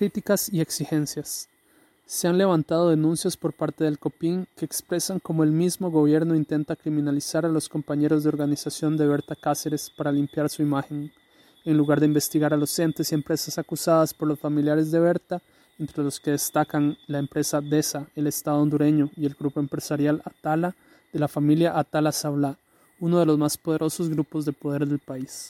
críticas y exigencias. Se han levantado denuncias por parte del COPIN que expresan cómo el mismo gobierno intenta criminalizar a los compañeros de organización de Berta Cáceres para limpiar su imagen, en lugar de investigar a los entes y empresas acusadas por los familiares de Berta, entre los que destacan la empresa DESA, el Estado hondureño y el grupo empresarial Atala de la familia Atala Sablá, uno de los más poderosos grupos de poder del país.